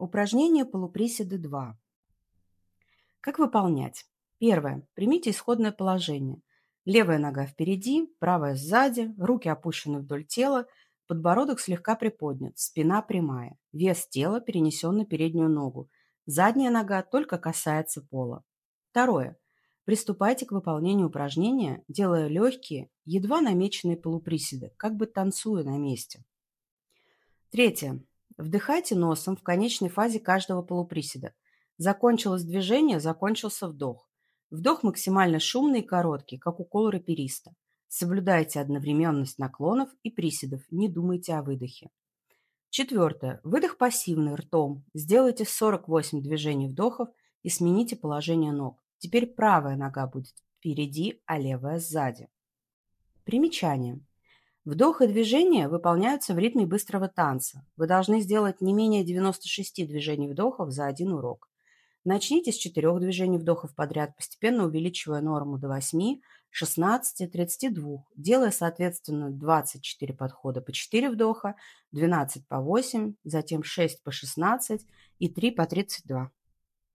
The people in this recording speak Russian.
Упражнение полуприседы 2. Как выполнять? Первое. Примите исходное положение. Левая нога впереди, правая сзади, руки опущены вдоль тела, подбородок слегка приподнят, спина прямая, вес тела перенесен на переднюю ногу, задняя нога только касается пола. Второе. Приступайте к выполнению упражнения, делая легкие, едва намеченные полуприседы, как бы танцуя на месте. Третье. Вдыхайте носом в конечной фазе каждого полуприседа. Закончилось движение, закончился вдох. Вдох максимально шумный и короткий, как укол рапериста. Соблюдайте одновременность наклонов и приседов, не думайте о выдохе. Четвертое. Выдох пассивный, ртом. Сделайте 48 движений вдохов и смените положение ног. Теперь правая нога будет впереди, а левая сзади. Примечание. Вдох и движение выполняются в ритме быстрого танца. Вы должны сделать не менее 96 движений вдохов за один урок. Начните с 4 движений вдохов подряд, постепенно увеличивая норму до 8, 16, 32, делая, соответственно, 24 подхода по 4 вдоха, 12 по 8, затем 6 по 16 и 3 по 32.